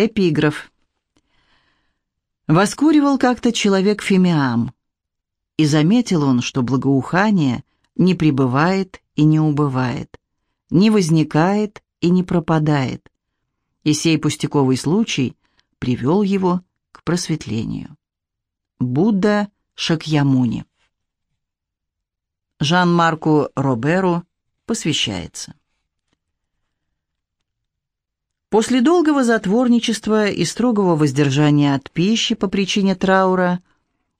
Эпиграф. Воскуривал как-то человек фимиам, и заметил он, что благоухание не пребывает и не убывает, не возникает и не пропадает, и сей пустяковый случай привел его к просветлению. Будда Шакьямуни Жан-Марку Роберу посвящается. После долгого затворничества и строгого воздержания от пищи по причине траура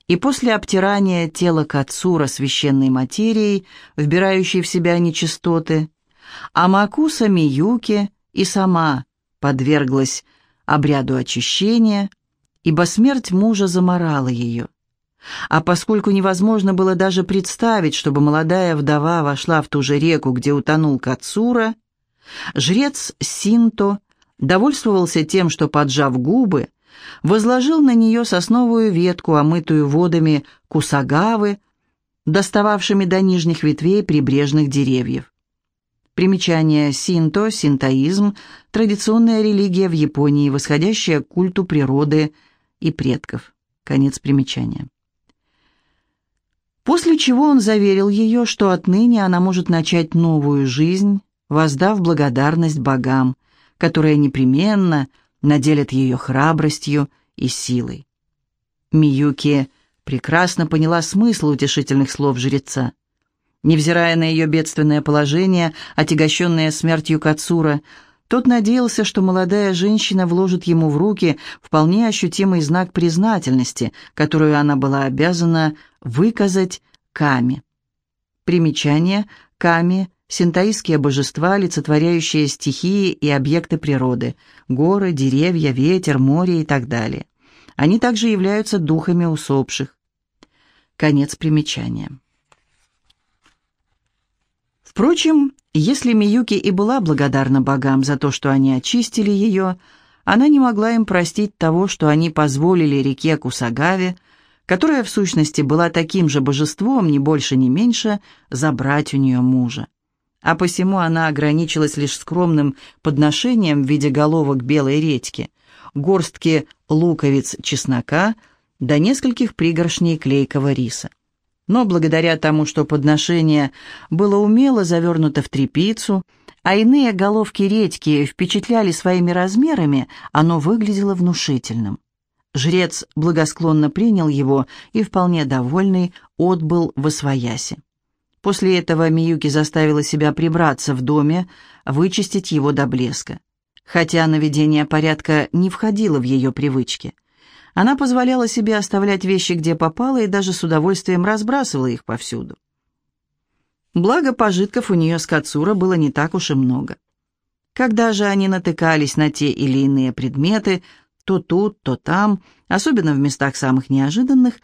и после обтирания тела Кацура священной материей, вбирающей в себя нечистоты, Амакуса Миюки и сама подверглась обряду очищения, ибо смерть мужа заморала ее. А поскольку невозможно было даже представить, чтобы молодая вдова вошла в ту же реку, где утонул Кацура, жрец Синто довольствовался тем, что, поджав губы, возложил на нее сосновую ветку, омытую водами кусагавы, достававшими до нижних ветвей прибрежных деревьев. Примечание синто, синтоизм, традиционная религия в Японии, восходящая к культу природы и предков. Конец примечания. После чего он заверил ее, что отныне она может начать новую жизнь, воздав благодарность богам, которые непременно наделят ее храбростью и силой. Миюки прекрасно поняла смысл утешительных слов жреца. Невзирая на ее бедственное положение, отягощенное смертью Кацура, тот надеялся, что молодая женщина вложит ему в руки вполне ощутимый знак признательности, которую она была обязана выказать Ками. Примечание. Ками – синтаистские божества, олицетворяющие стихии и объекты природы – горы, деревья, ветер, море и так далее. Они также являются духами усопших. Конец примечания. Впрочем, если Миюки и была благодарна богам за то, что они очистили ее, она не могла им простить того, что они позволили реке Кусагаве, которая в сущности была таким же божеством, ни больше, ни меньше, забрать у нее мужа. А посему она ограничилась лишь скромным подношением в виде головок белой редьки, горстки луковиц чеснока до нескольких пригоршней клейкого риса. Но благодаря тому, что подношение было умело завернуто в тряпицу, а иные головки редьки впечатляли своими размерами, оно выглядело внушительным. Жрец благосклонно принял его и, вполне довольный, отбыл в Освояси. После этого Миюки заставила себя прибраться в доме, вычистить его до блеска. Хотя наведение порядка не входило в ее привычки – она позволяла себе оставлять вещи где попало и даже с удовольствием разбрасывала их повсюду. Благо, пожитков у нее с Кацура было не так уж и много. Когда же они натыкались на те или иные предметы, то тут, то там, особенно в местах самых неожиданных,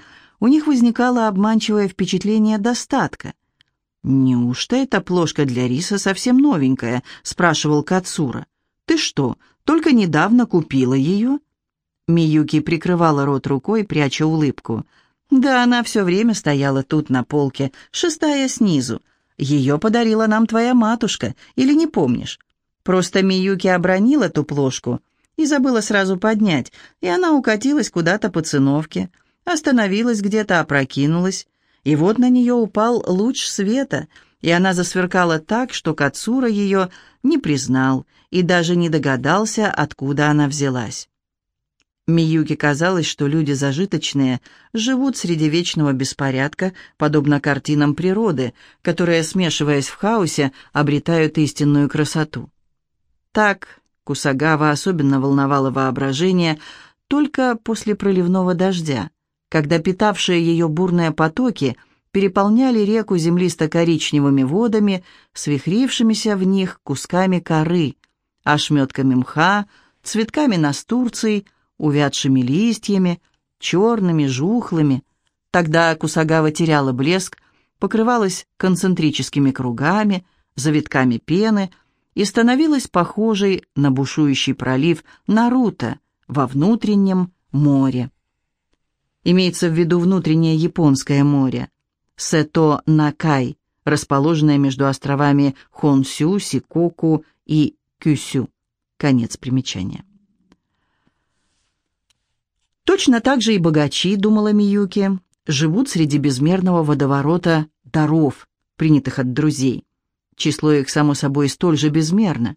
у них возникало обманчивое впечатление достатка. «Неужто эта плошка для риса совсем новенькая?» — спрашивал Кацура. «Ты что, только недавно купила ее?» Миюки прикрывала рот рукой, пряча улыбку. «Да она все время стояла тут на полке, шестая снизу. Ее подарила нам твоя матушка, или не помнишь? Просто Миюки обронила ту плошку и забыла сразу поднять, и она укатилась куда-то по циновке, остановилась где-то, опрокинулась, и вот на нее упал луч света, и она засверкала так, что Кацура ее не признал и даже не догадался, откуда она взялась. Миюке казалось, что люди зажиточные живут среди вечного беспорядка, подобно картинам природы, которые, смешиваясь в хаосе, обретают истинную красоту. Так Кусагава особенно волновало воображение только после проливного дождя, когда питавшие ее бурные потоки переполняли реку землисто-коричневыми водами, свихрившимися в них кусками коры, ошметками мха, цветками настурций, увядшими листьями, черными, жухлыми. Тогда Кусагава теряла блеск, покрывалась концентрическими кругами, завитками пены и становилась похожей на бушующий пролив Наруто во внутреннем море. Имеется в виду внутреннее Японское море, Сето-Накай, расположенное между островами Хонсю, Сикоку и Кюсю. Конец примечания. Точно так же и богачи, думала Миюки, живут среди безмерного водоворота даров, принятых от друзей. Число их, само собой, столь же безмерно.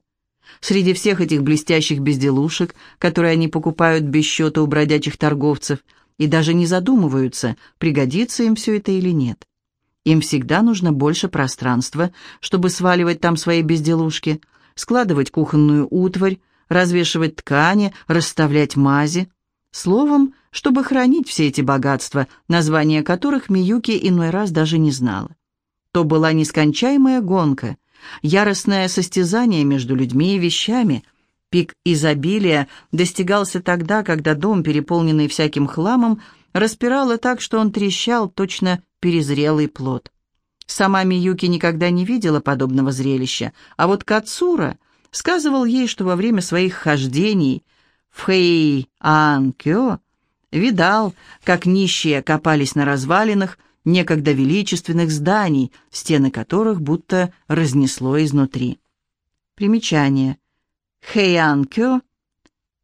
Среди всех этих блестящих безделушек, которые они покупают без счета у бродячих торговцев, и даже не задумываются, пригодится им все это или нет. Им всегда нужно больше пространства, чтобы сваливать там свои безделушки, складывать кухонную утварь, развешивать ткани, расставлять мази. Словом, чтобы хранить все эти богатства, названия которых Миюки иной раз даже не знала. То была нескончаемая гонка, яростное состязание между людьми и вещами. Пик изобилия достигался тогда, когда дом, переполненный всяким хламом, распирало так, что он трещал, точно перезрелый плод. Сама Миюки никогда не видела подобного зрелища, а вот Кацура сказывал ей, что во время своих хождений в Хэй-Ан-Кё видал, как нищие копались на развалинах некогда величественных зданий, стены которых будто разнесло изнутри. Примечание. Хэйан-кё,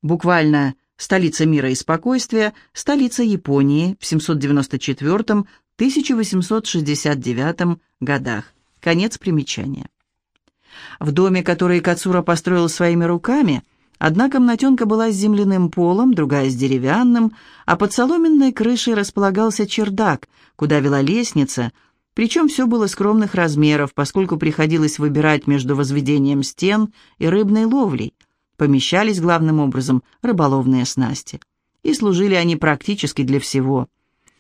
буквально столица мира и спокойствия, столица Японии в 794-1869 годах. Конец примечания. В доме, который Кацура построил своими руками, Одна комнатенка была с земляным полом, другая с деревянным, а под соломенной крышей располагался чердак, куда вела лестница, причем все было скромных размеров, поскольку приходилось выбирать между возведением стен и рыбной ловлей. Помещались главным образом рыболовные снасти. И служили они практически для всего.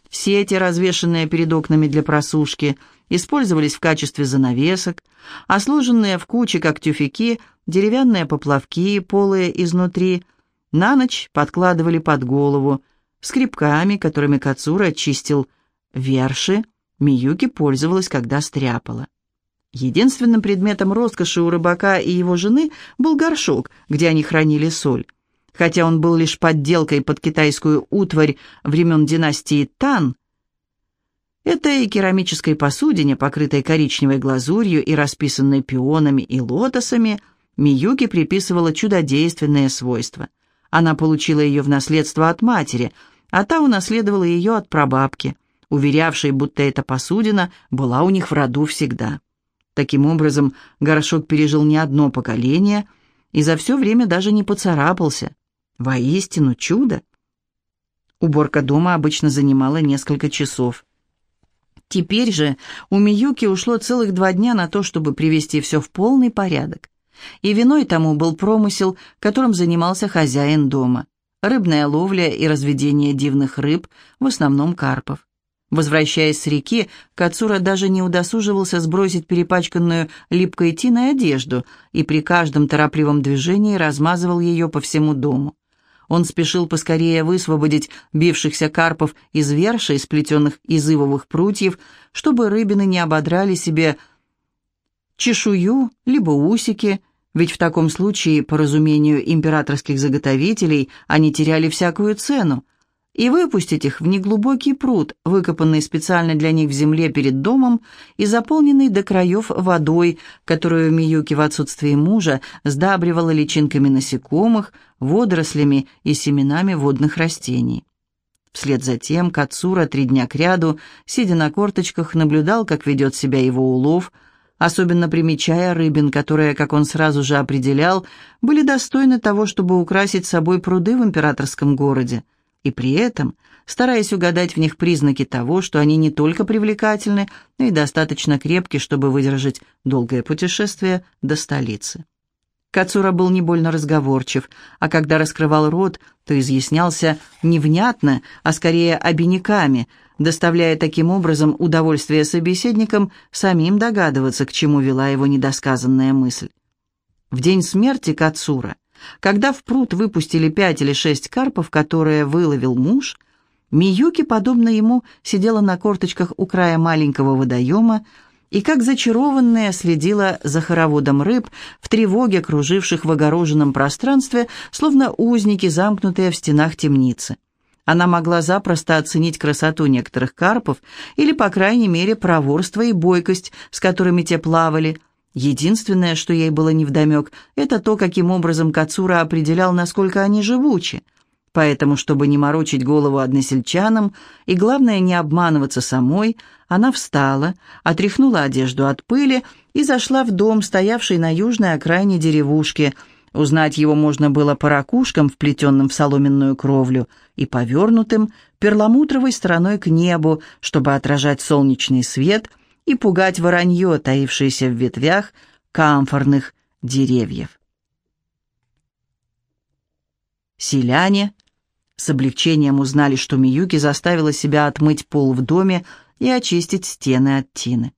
Сети, развешенные перед окнами для просушки, использовались в качестве занавесок, а сложенные в кучи, как тюфяки, деревянные поплавки, полые изнутри, на ночь подкладывали под голову, скребками, которыми Кацура очистил верши, Миюки пользовалась, когда стряпала. Единственным предметом роскоши у рыбака и его жены был горшок, где они хранили соль. Хотя он был лишь подделкой под китайскую утварь времен династии Тан, Этой керамической посудине, покрытой коричневой глазурью и расписанной пионами и лотосами, Миюки приписывала чудодейственные свойства. Она получила ее в наследство от матери, а та унаследовала ее от прабабки, уверявшей, будто эта посудина была у них в роду всегда. Таким образом, горшок пережил не одно поколение и за все время даже не поцарапался. Воистину чудо! Уборка дома обычно занимала несколько часов. Теперь же у Миюки ушло целых два дня на то, чтобы привести все в полный порядок. И виной тому был промысел, которым занимался хозяин дома. Рыбная ловля и разведение дивных рыб, в основном карпов. Возвращаясь с реки, Кацура даже не удосуживался сбросить перепачканную липкой тиной одежду и при каждом торопливом движении размазывал ее по всему дому. Он спешил поскорее высвободить бившихся карпов из вершей, сплетенных из ивовых прутьев, чтобы рыбины не ободрали себе чешую, либо усики, ведь в таком случае, по разумению императорских заготовителей, они теряли всякую цену, и выпустить их в неглубокий пруд, выкопанный специально для них в земле перед домом и заполненный до краев водой, которую Миюки в отсутствие мужа сдабривала личинками насекомых, водорослями и семенами водных растений. Вслед за тем Кацура три дня кряду, сидя на корточках, наблюдал, как ведет себя его улов, особенно примечая рыбин, которые, как он сразу же определял, были достойны того, чтобы украсить собой пруды в императорском городе – и при этом стараясь угадать в них признаки того, что они не только привлекательны, но и достаточно крепки, чтобы выдержать долгое путешествие до столицы. Кацура был не больно разговорчив, а когда раскрывал рот, то изъяснялся невнятно, а скорее обиняками, доставляя таким образом удовольствие собеседникам самим догадываться, к чему вела его недосказанная мысль. В день смерти Кацура когда в пруд выпустили пять или шесть карпов, которые выловил муж, Миюки, подобно ему, сидела на корточках у края маленького водоема и, как зачарованная, следила за хороводом рыб в тревоге, круживших в огороженном пространстве, словно узники, замкнутые в стенах темницы. Она могла запросто оценить красоту некоторых карпов или, по крайней мере, проворство и бойкость, с которыми те плавали – Единственное, что ей было невдомек, это то, каким образом Кацура определял, насколько они живучи. Поэтому, чтобы не морочить голову односельчанам и, главное, не обманываться самой, она встала, отряхнула одежду от пыли и зашла в дом, стоявший на южной окраине деревушки. Узнать его можно было по ракушкам, вплетенным в соломенную кровлю, и повернутым перламутровой стороной к небу, чтобы отражать солнечный свет и пугать воронье, таившееся в ветвях камфорных деревьев. Селяне с облегчением узнали, что Миюки заставила себя отмыть пол в доме и очистить стены от тины.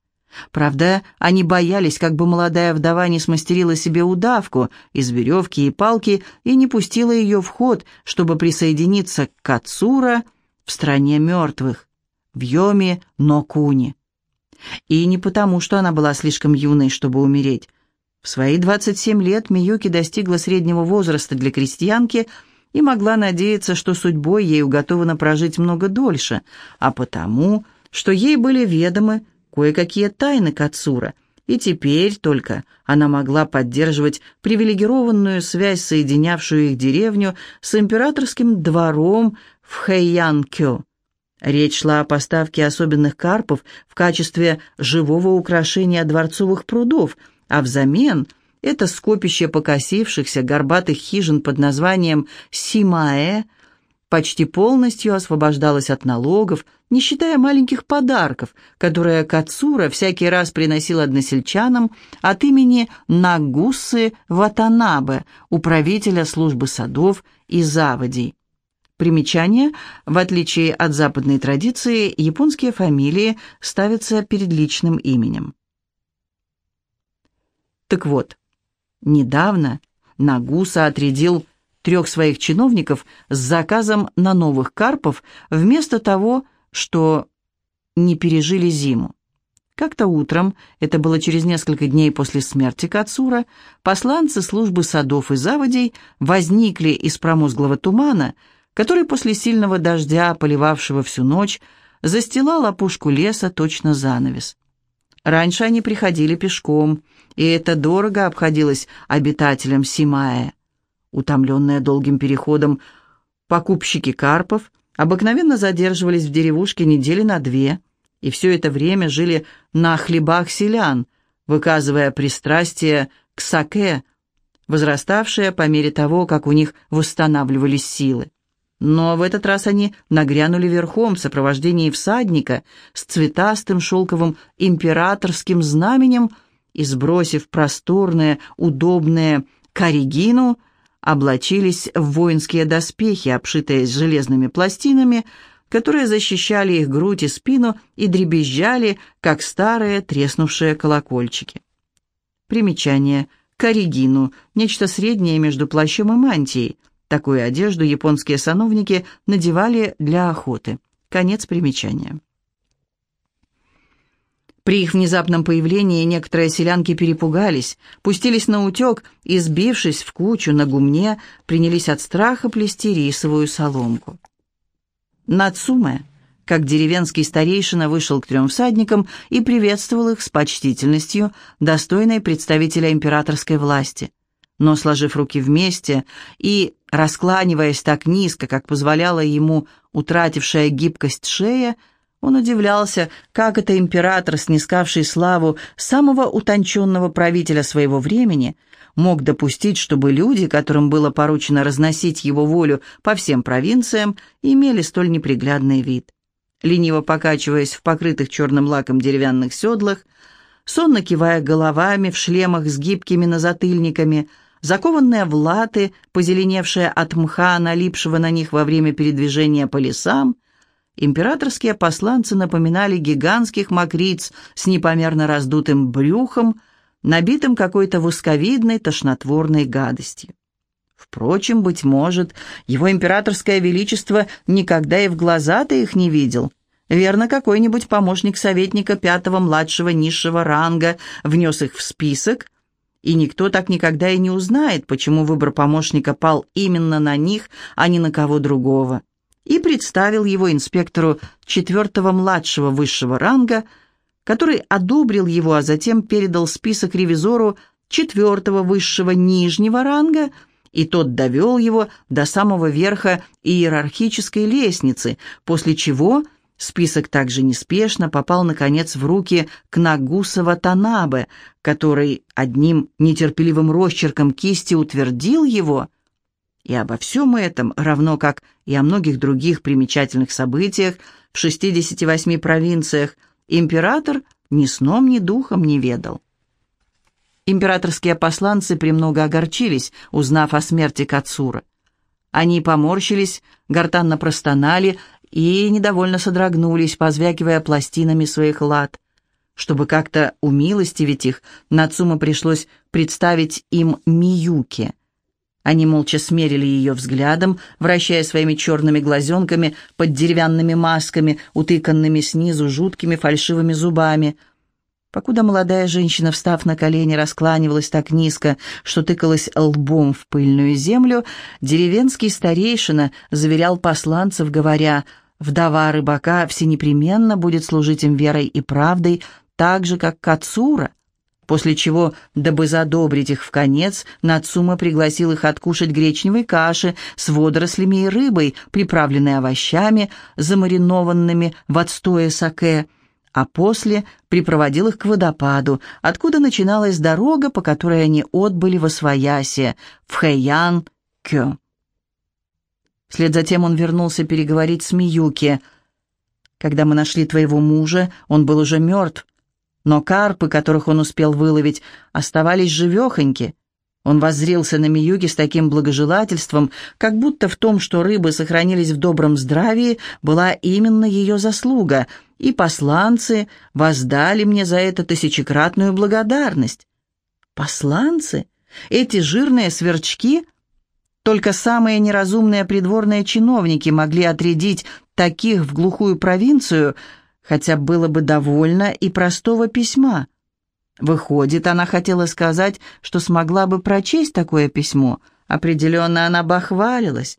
Правда, они боялись, как бы молодая вдова не смастерила себе удавку из веревки и палки и не пустила ее в ход, чтобы присоединиться к Кацура в стране мертвых, в Йоме Нокуни. И не потому, что она была слишком юной, чтобы умереть. В свои 27 лет Миюки достигла среднего возраста для крестьянки – и могла надеяться, что судьбой ей уготовано прожить много дольше, а потому, что ей были ведомы кое-какие тайны Кацура, и теперь только она могла поддерживать привилегированную связь, соединявшую их деревню с императорским двором в Хэйянкё. Речь шла о поставке особенных карпов в качестве живого украшения дворцовых прудов, а взамен – это скопище покосившихся горбатых хижин под названием Симаэ почти полностью освобождалось от налогов, не считая маленьких подарков, которые Кацура всякий раз приносил односельчанам от имени Нагусы Ватанабе, управителя службы садов и заводей. Примечание. В отличие от западной традиции, японские фамилии ставятся перед личным именем. Так вот, Недавно Нагуса отрядил трех своих чиновников с заказом на новых карпов вместо того, что не пережили зиму. Как-то утром, это было через несколько дней после смерти Кацура, посланцы службы садов и заводей возникли из промозглого тумана, который после сильного дождя, поливавшего всю ночь, застилал опушку леса точно занавес. Раньше они приходили пешком, и это дорого обходилось обитателям Симая. Утомленные долгим переходом, покупщики карпов обыкновенно задерживались в деревушке недели на две, и все это время жили на хлебах селян, выказывая пристрастие к саке, возраставшее по мере того, как у них восстанавливались силы. Но в этот раз они нагрянули верхом в сопровождении всадника с цветастым шелковым императорским знаменем и, сбросив просторное, удобное каригину, облачились в воинские доспехи, обшитые железными пластинами, которые защищали их грудь и спину и дребезжали, как старые треснувшие колокольчики. Примечание. Каригину – нечто среднее между плащом и мантией – Такую одежду японские сановники надевали для охоты. Конец примечания. При их внезапном появлении некоторые селянки перепугались, пустились на утек и, сбившись в кучу на гумне, принялись от страха плести рисовую соломку. Нацуме, как деревенский старейшина, вышел к трем всадникам и приветствовал их с почтительностью, достойной представителя императорской власти. Но, сложив руки вместе и Раскланиваясь так низко, как позволяла ему утратившая гибкость шея, он удивлялся, как это император, снискавший славу самого утонченного правителя своего времени, мог допустить, чтобы люди, которым было поручено разносить его волю по всем провинциям, имели столь неприглядный вид. Лениво покачиваясь в покрытых черным лаком деревянных седлах, сонно кивая головами в шлемах с гибкими назатыльниками – закованные в латы, позеленевшие от мха, налипшего на них во время передвижения по лесам, императорские посланцы напоминали гигантских мокриц с непомерно раздутым брюхом, набитым какой-то восковидной тошнотворной гадостью. Впрочем, быть может, его императорское величество никогда и в глаза-то их не видел. Верно, какой-нибудь помощник советника пятого младшего низшего ранга внес их в список, и никто так никогда и не узнает, почему выбор помощника пал именно на них, а не на кого другого. И представил его инспектору четвертого младшего высшего ранга, который одобрил его, а затем передал список ревизору четвертого высшего нижнего ранга и тот довел его до самого верха иерархической лестницы, после чего список также неспешно попал, наконец, в руки Кнагусова Танабе, который одним нетерпеливым росчерком кисти утвердил его. И обо всем этом, равно как и о многих других примечательных событиях в 68 провинциях, император ни сном, ни духом не ведал. Императорские посланцы премного огорчились, узнав о смерти Кацура. Они поморщились, гортанно простонали и недовольно содрогнулись, позвякивая пластинами своих лад. Чтобы как-то умилостивить их, Нацума пришлось представить им Миюки. Они молча смерили ее взглядом, вращая своими черными глазенками под деревянными масками, утыканными снизу жуткими фальшивыми зубами — Покуда молодая женщина, встав на колени, раскланивалась так низко, что тыкалась лбом в пыльную землю, деревенский старейшина заверял посланцев, говоря, «Вдова рыбака всенепременно будет служить им верой и правдой, так же, как Кацура». После чего, дабы задобрить их в конец, Нацума пригласил их откушать гречневой каши с водорослями и рыбой, приправленной овощами, замаринованными в отстое саке, а после припроводил их к водопаду, откуда начиналась дорога, по которой они отбыли во Своясе, в Хэян-Кё. Вслед за тем он вернулся переговорить с Миюки. «Когда мы нашли твоего мужа, он был уже мертв, но карпы, которых он успел выловить, оставались живехоньки. Он воззрился на Миюки с таким благожелательством, как будто в том, что рыбы сохранились в добром здравии, была именно ее заслуга, и посланцы воздали мне за это тысячекратную благодарность. Посланцы? Эти жирные сверчки? Только самые неразумные придворные чиновники могли отрядить таких в глухую провинцию, хотя было бы довольно и простого письма. Выходит, она хотела сказать, что смогла бы прочесть такое письмо. Определенно она бы охвалилась.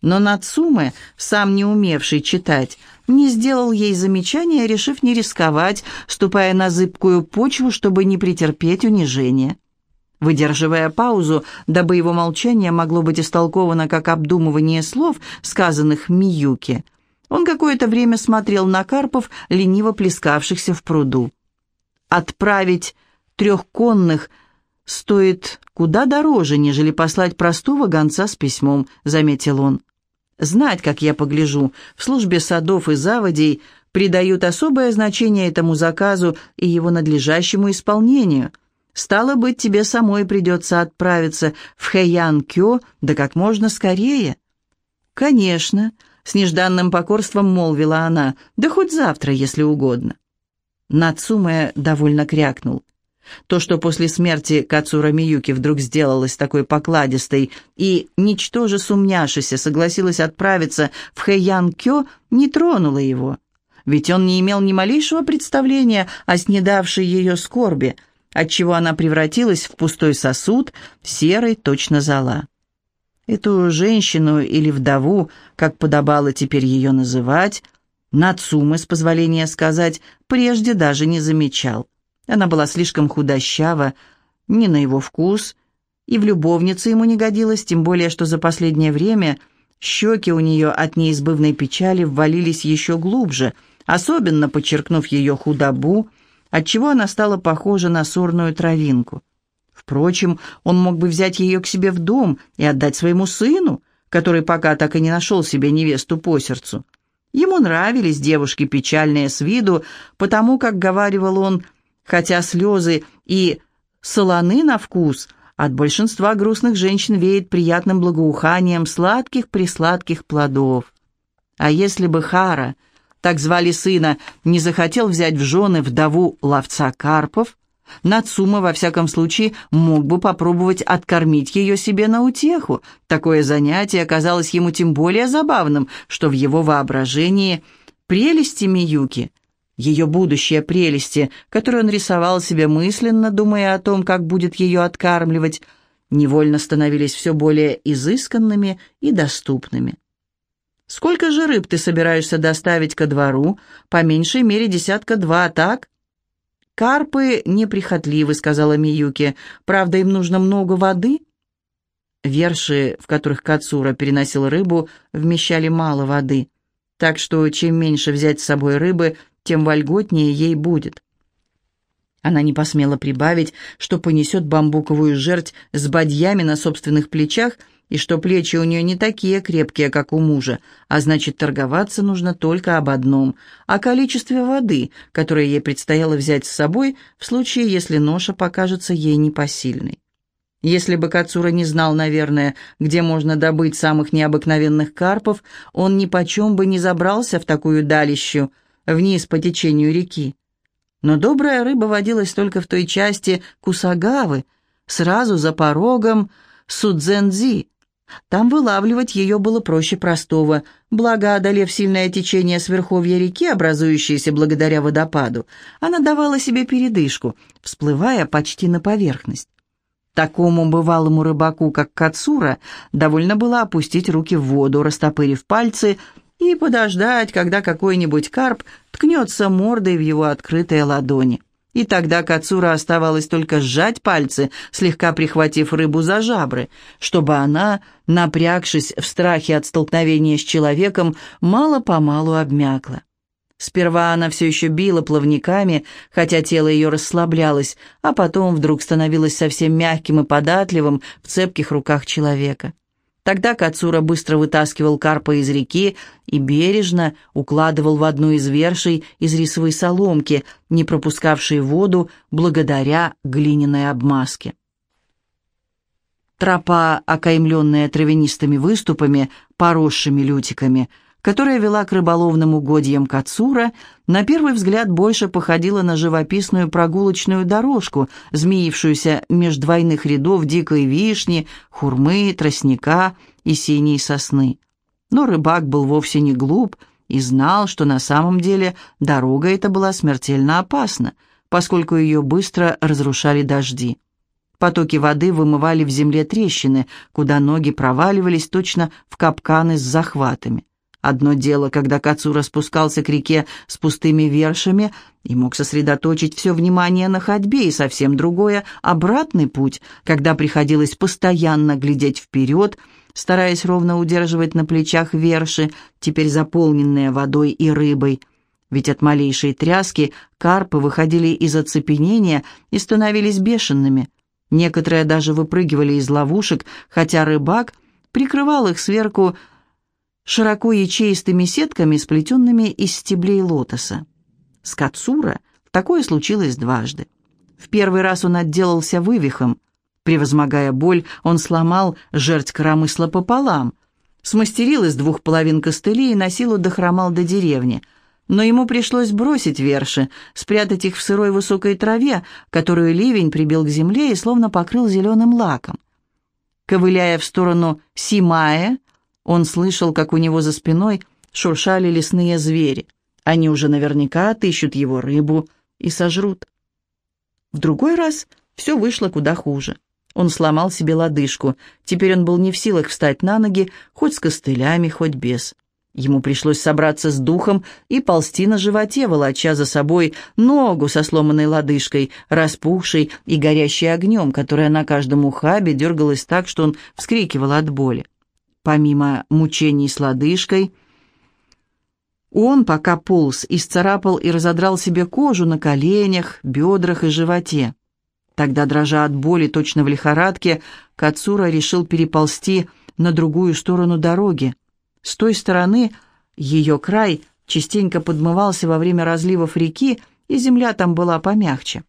Но Нацуме, сам не умевший читать, не сделал ей замечания, решив не рисковать, ступая на зыбкую почву, чтобы не претерпеть унижения. Выдерживая паузу, дабы его молчание могло быть истолковано как обдумывание слов, сказанных Миюке, он какое-то время смотрел на карпов, лениво плескавшихся в пруду. Отправить трех конных стоит куда дороже, нежели послать простого гонца с письмом, заметил он. Знать, как я погляжу, в службе садов и заводей придают особое значение этому заказу и его надлежащему исполнению. Стало быть, тебе самой придется отправиться в Хэян-Кё, да как можно скорее. Конечно, с нежданным покорством молвила она, да хоть завтра, если угодно. Нацуме довольно крякнул. То, что после смерти Кацура Миюки вдруг сделалась такой покладистой и, ничтоже сумняшися, согласилась отправиться в Хэян-Кё, не тронуло его. Ведь он не имел ни малейшего представления о снедавшей ее скорби, отчего она превратилась в пустой сосуд, серой точно зола. Эту женщину или вдову, как подобало теперь ее называть, Нацумы, с позволения сказать, прежде даже не замечал. Она была слишком худощава, не на его вкус, и в любовнице ему не годилась, тем более, что за последнее время щеки у нее от неизбывной печали ввалились еще глубже, особенно подчеркнув ее худобу, отчего она стала похожа на сорную травинку. Впрочем, он мог бы взять ее к себе в дом и отдать своему сыну, который пока так и не нашел себе невесту по сердцу. Ему нравились девушки печальные с виду, потому, как говаривал он, хотя слезы и солоны на вкус, от большинства грустных женщин веет приятным благоуханием сладких-присладких плодов. А если бы Хара, так звали сына, не захотел взять в жены вдову ловца карпов, Нацума, во всяком случае, мог бы попробовать откормить ее себе на утеху. Такое занятие оказалось ему тем более забавным, что в его воображении прелести Миюки, ее будущие прелести, которые он рисовал себе мысленно, думая о том, как будет ее откармливать, невольно становились все более изысканными и доступными. «Сколько же рыб ты собираешься доставить ко двору? По меньшей мере десятка два, так?» «Карпы неприхотливы», — сказала Миюки. «Правда, им нужно много воды?» Верши, в которых Кацура переносил рыбу, вмещали мало воды, так что чем меньше взять с собой рыбы, тем вольготнее ей будет. Она не посмела прибавить, что понесет бамбуковую жерть с бадьями на собственных плечах и что плечи у нее не такие крепкие, как у мужа, а значит, торговаться нужно только об одном – о количестве воды, которое ей предстояло взять с собой в случае, если ноша покажется ей непосильной. Если бы Кацура не знал, наверное, где можно добыть самых необыкновенных карпов, он ни почем бы не забрался в такую далищу, вниз по течению реки. Но добрая рыба водилась только в той части Кусагавы, сразу за порогом Судзензи. Там вылавливать ее было проще простого, благо, одолев сильное течение с верховья реки, образующееся благодаря водопаду, она давала себе передышку, всплывая почти на поверхность. Такому бывалому рыбаку, как Кацура, довольно было опустить руки в воду, растопырив пальцы, и подождать, когда какой-нибудь карп ткнется мордой в его открытые ладони. И тогда Кацура оставалось только сжать пальцы, слегка прихватив рыбу за жабры, чтобы она, напрягшись в страхе от столкновения с человеком, мало-помалу обмякла. Сперва она все еще била плавниками, хотя тело ее расслаблялось, а потом вдруг становилось совсем мягким и податливым в цепких руках человека. Тогда Кацура быстро вытаскивал карпа из реки и бережно укладывал в одну из вершей из рисовой соломки, не пропускавшей воду благодаря глиняной обмазке. Тропа, окаймленная травянистыми выступами, поросшими лютиками – которая вела к рыболовным угодьям Кацура, на первый взгляд больше походила на живописную прогулочную дорожку, змеившуюся меж двойных рядов дикой вишни, хурмы, тростника и синей сосны. Но рыбак был вовсе не глуп и знал, что на самом деле дорога эта была смертельно опасна, поскольку ее быстро разрушали дожди. Потоки воды вымывали в земле трещины, куда ноги проваливались точно в капканы с захватами. Одно дело, когда Кацура спускался к реке с пустыми вершами и мог сосредоточить все внимание на ходьбе, и совсем другое — обратный путь, когда приходилось постоянно глядеть вперед, стараясь ровно удерживать на плечах верши, теперь заполненные водой и рыбой. Ведь от малейшей тряски карпы выходили из оцепенения и становились бешеными. Некоторые даже выпрыгивали из ловушек, хотя рыбак прикрывал их сверху широко ячеистыми сетками, сплетенными из стеблей лотоса. С Кацура такое случилось дважды. В первый раз он отделался вывихом. Превозмогая боль, он сломал жерть коромысла пополам, смастерил из двух половин костылей и на силу дохромал до деревни. Но ему пришлось бросить верши, спрятать их в сырой высокой траве, которую ливень прибил к земле и словно покрыл зеленым лаком. Ковыляя в сторону Симая, он слышал, как у него за спиной шуршали лесные звери. Они уже наверняка отыщут его рыбу и сожрут. В другой раз все вышло куда хуже. Он сломал себе лодыжку. Теперь он был не в силах встать на ноги, хоть с костылями, хоть без. Ему пришлось собраться с духом и ползти на животе, волоча за собой ногу со сломанной лодыжкой, распухшей и горящей огнем, которая на каждом ухабе дергалась так, что он вскрикивал от боли. Помимо мучений с лодыжкой, он, пока полз, исцарапал и разодрал себе кожу на коленях, бедрах и животе. Тогда, дрожа от боли, точно в лихорадке, Кацура решил переползти на другую сторону дороги. С той стороны ее край частенько подмывался во время разливов реки, и земля там была помягче.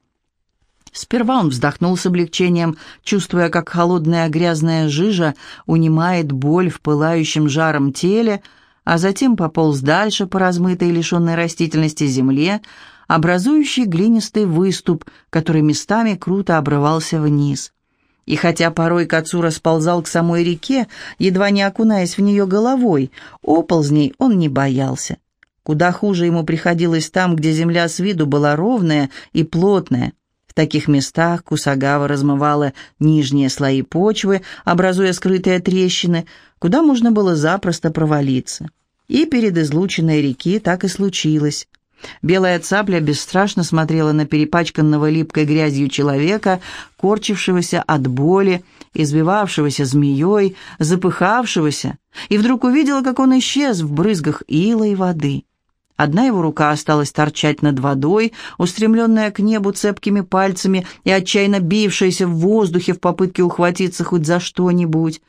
Сперва он вздохнул с облегчением, чувствуя, как холодная грязная жижа унимает боль в пылающем жаром теле, а затем пополз дальше по размытой лишенной растительности земле, образующей глинистый выступ, который местами круто обрывался вниз. И хотя порой Кацура сползал к самой реке, едва не окунаясь в нее головой, оползней он не боялся. Куда хуже ему приходилось там, где земля с виду была ровная и плотная, в таких местах Кусагава размывала нижние слои почвы, образуя скрытые трещины, куда можно было запросто провалиться. И перед излученной реки так и случилось. Белая цапля бесстрашно смотрела на перепачканного липкой грязью человека, корчившегося от боли извивавшегося змеей, запыхавшегося, и вдруг увидела, как он исчез в брызгах ила и воды. Одна его рука осталась торчать над водой, устремленная к небу цепкими пальцами и отчаянно бившаяся в воздухе в попытке ухватиться хоть за что-нибудь.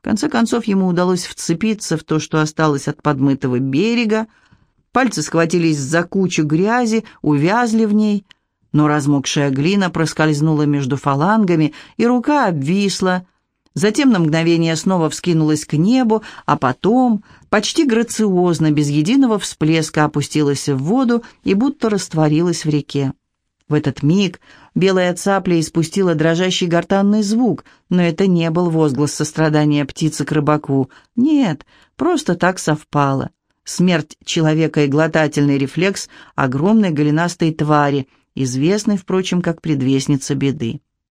В конце концов ему удалось вцепиться в то, что осталось от подмытого берега. Пальцы схватились за кучу грязи, увязли в ней, но размокшая глина проскользнула между фалангами, и рука обвисла, затем на мгновение снова вскинулась к небу, а потом, почти грациозно, без единого всплеска, опустилась в воду и будто растворилась в реке. В этот миг белая цапля испустила дрожащий гортанный звук, но это не был возглас сострадания птицы к рыбаку. Нет, просто так совпало. Смерть человека и глотательный рефлекс огромной голенастой твари, известной, впрочем, как предвестница беды.